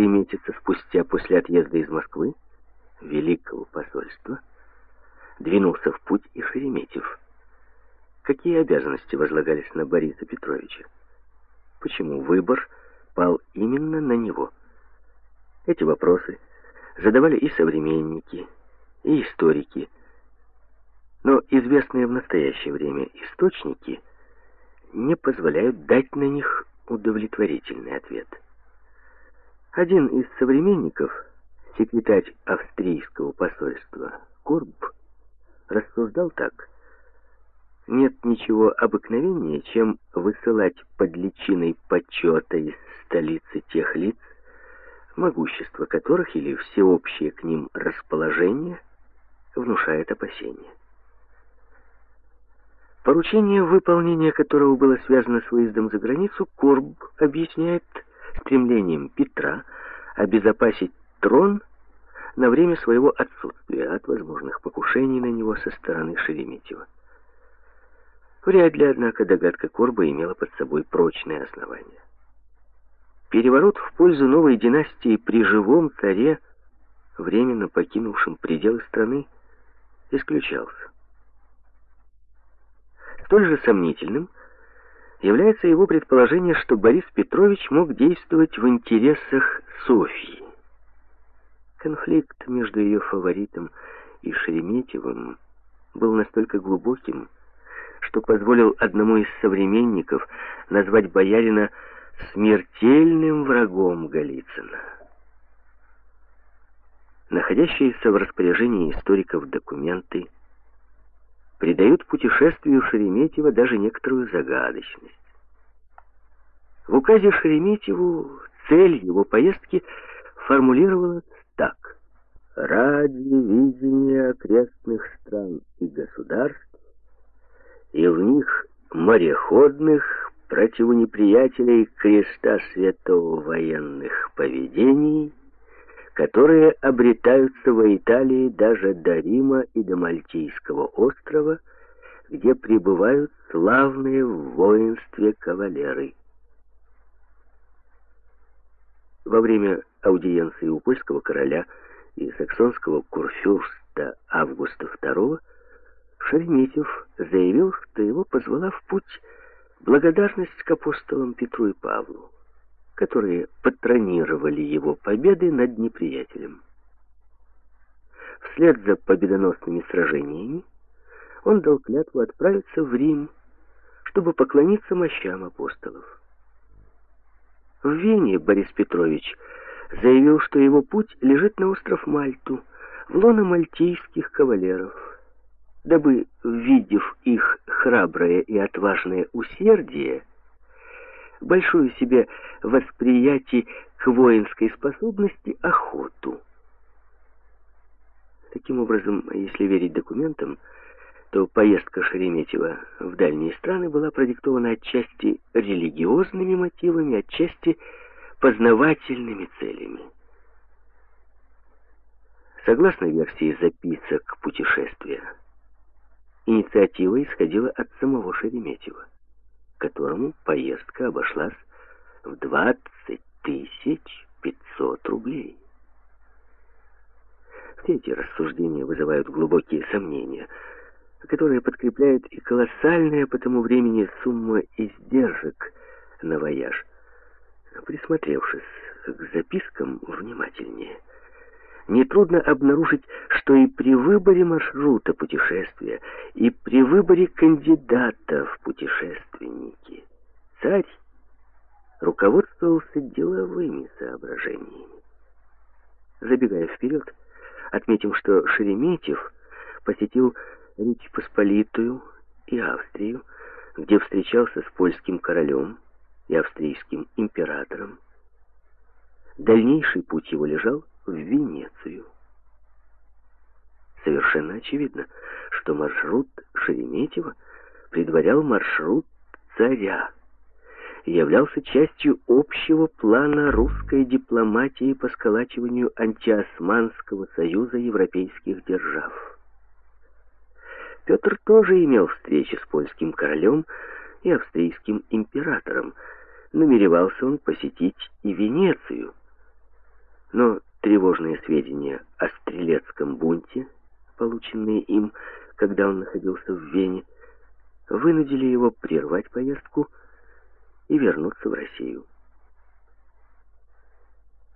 три месяца спустя после отъезда из Москвы, Великого посольства, двинулся в путь и Шереметьев. Какие обязанности возлагались на Бориса Петровича? Почему выбор пал именно на него? Эти вопросы задавали и современники, и историки, но известные в настоящее время источники не позволяют дать на них удовлетворительный ответ. Один из современников, секретарь австрийского посольства Курб, рассуждал так. Нет ничего обыкновеннее, чем высылать под личиной почета из столицы тех лиц, могущество которых или всеобщее к ним расположение внушает опасения. Поручение, выполнение которого было связано с выездом за границу, Корб объясняет стремлением Петра обезопасить трон на время своего отсутствия от возможных покушений на него со стороны Шереметьева. Вряд ли, однако, догадка Корба имела под собой прочные основания. Переворот в пользу новой династии при живом царе, временно покинувшем пределы страны, исключался. Столь же сомнительным является его предположение, что Борис Петрович мог действовать в интересах Софьи. Конфликт между ее фаворитом и Шереметьевым был настолько глубоким, что позволил одному из современников назвать боярина смертельным врагом Голицына. Находящиеся в распоряжении историков документы придают путешествию Шереметьева даже некоторую загадочность. В указе Шереметьеву цель его поездки формулировалась так. «Ради видения окрестных стран и государств и в них мореходных противонеприятелей креста святого военных поведений, которые обретаются в Италии даже до Рима и до Мальтийского острова, где пребывают славные в воинстве кавалеры. Во время аудиенции у польского короля и саксонского курфюрста Августа II Шереметьев заявил, что его позвала в путь благодарность к апостолам Петру и Павлу которые патронировали его победы над неприятелем. Вслед за победоносными сражениями он дал клятву отправиться в Рим, чтобы поклониться мощам апостолов. В Вене Борис Петрович заявил, что его путь лежит на остров Мальту, в лоно мальтийских кавалеров, дабы, видев их храброе и отважное усердие, большую себе восприятие к воинской способности охоту. Таким образом, если верить документам, то поездка Шереметьева в дальние страны была продиктована отчасти религиозными мотивами, отчасти познавательными целями. Согласно версии записок путешествия, инициатива исходила от самого Шереметьева которому поездка обошлась в 20 тысяч 500 рублей. Все эти рассуждения вызывают глубокие сомнения, которые подкрепляют и колоссальная по тому времени сумма издержек на вояж. Присмотревшись к запискам внимательнее, нетрудно обнаружить, что и при выборе маршрута путешествия, и при выборе кандидата в путешественники царь руководствовался деловыми соображениями. Забегая вперед, отметим, что Шереметьев посетил Речь Посполитую и Австрию, где встречался с польским королем и австрийским императором. Дальнейший путь его лежал в Венецию. Совершенно очевидно, что маршрут Шереметьева предварял маршрут царя являлся частью общего плана русской дипломатии по сколачиванию антиосманского союза европейских держав. Петр тоже имел встречи с польским королем и австрийским императором. Намеревался он посетить и Венецию – Но тревожные сведения о стрелецком бунте, полученные им, когда он находился в Вене, вынудили его прервать поездку и вернуться в Россию.